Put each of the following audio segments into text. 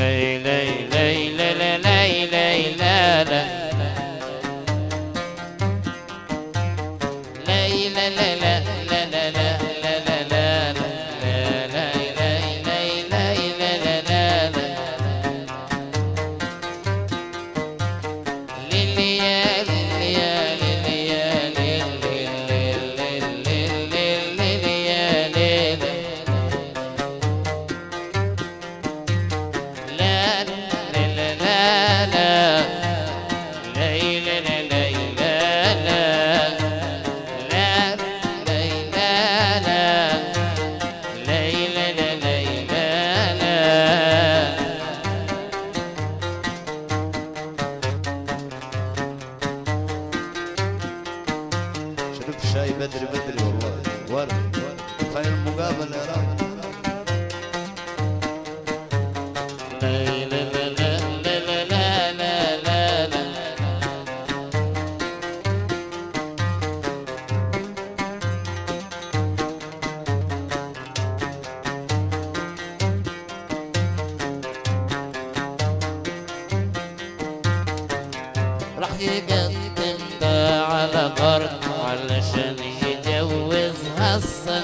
gaile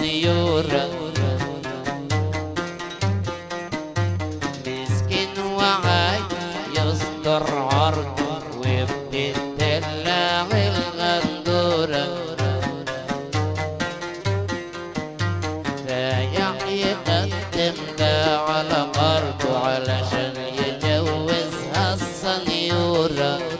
ديورة مسكين وعي يصدر عرضه وبتدلع الغندورة. بايع يقدم على أرضه علشان يجوزها الصنيورة.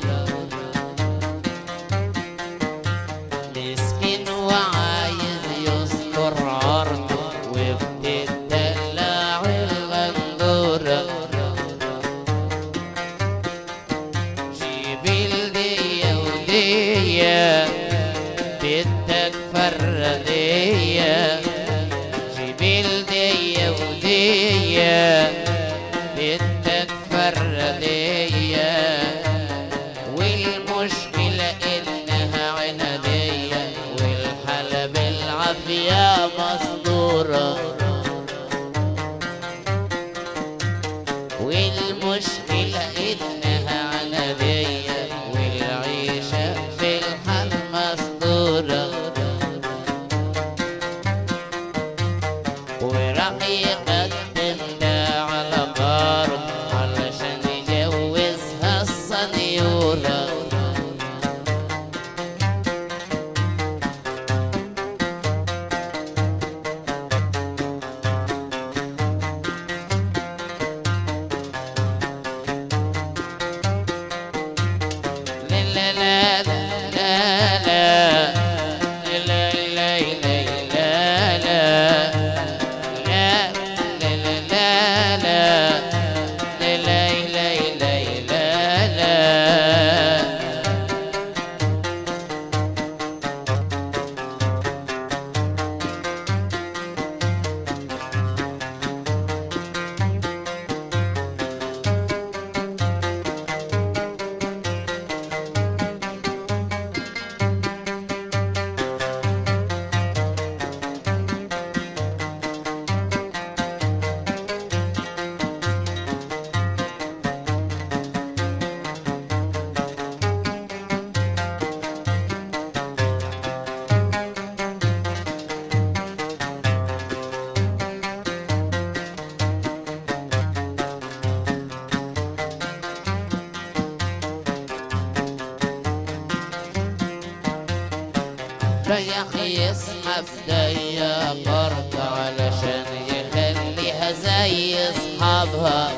فياخ يسحب ديا برضه علشان يخليها زي اصحابها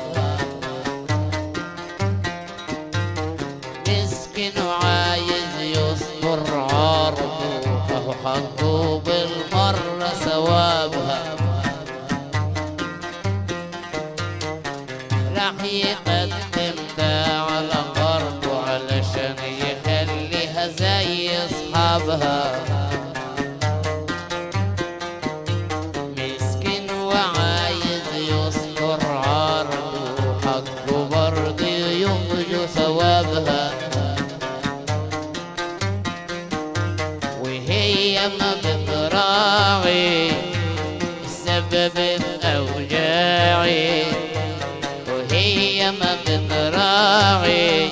مسكين وعايز يصبر عرضه أهو حقه بالمرة ثوابها. راح يقل اليم بضراعي سبب الأوجاعي وهي ما بضراعي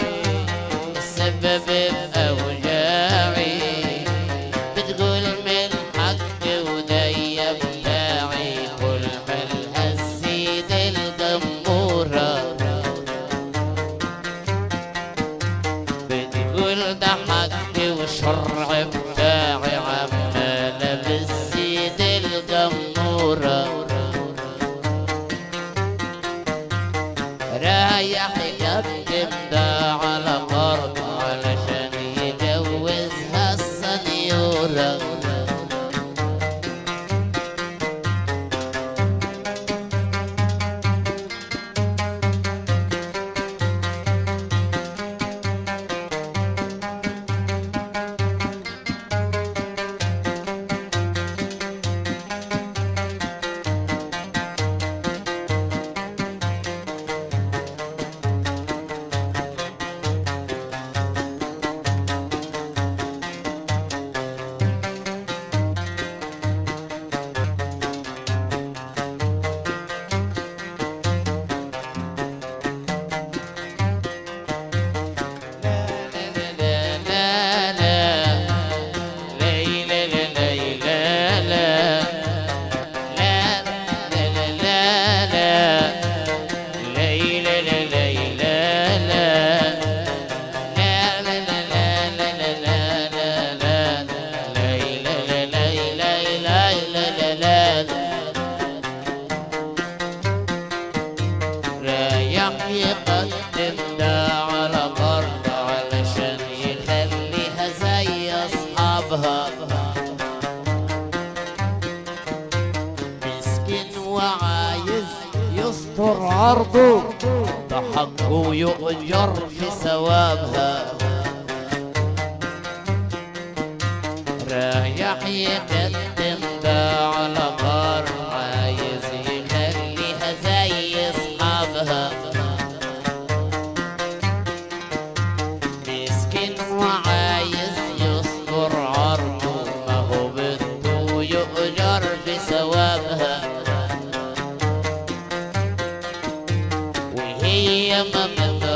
ده حقه يؤجر في ثوابها. رايح يقدم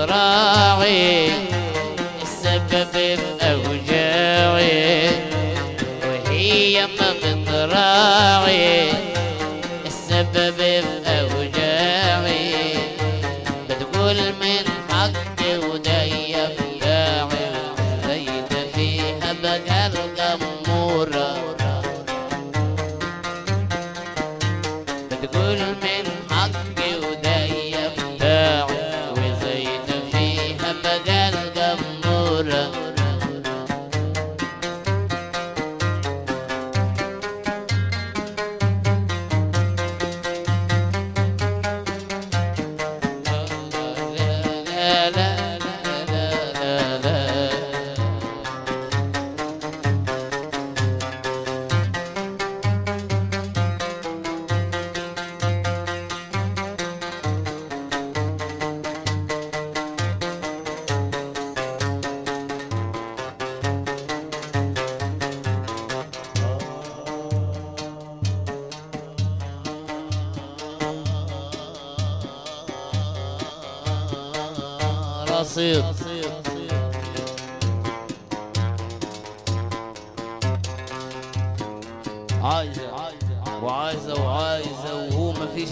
بتراعي السبب بأوجاعي وهي ما بتراعي السبب بأوجاعي بتقول من حقي ودي بتاعي زيت فيها بقى رصيد عايزة وعايزة وعايزة وهو مفيش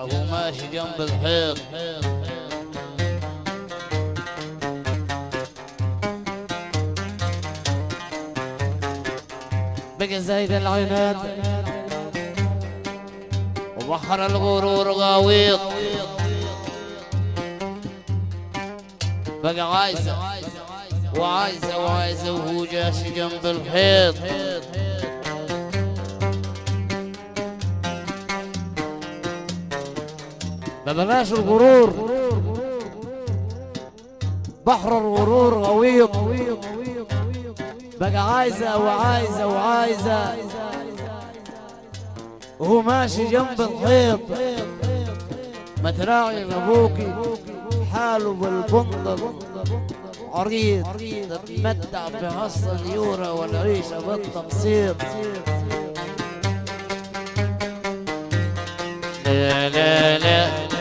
هو ماشي جنب الحيط. بقى زايد العناد. وبحر الغرور غويط بقى عايزة وعايزة وعايزة وهو جاش جنب الحيط. ما بلاش الغرور. بحر الغرور غويط بقى عايزة وعايزة وعايزة. وهو ماشي جنب الحيط ما تراعي ابوكي حاله بالبندق. عريض تتمتع بهص اليورا والعيشة بالتقسيط لا لا لا.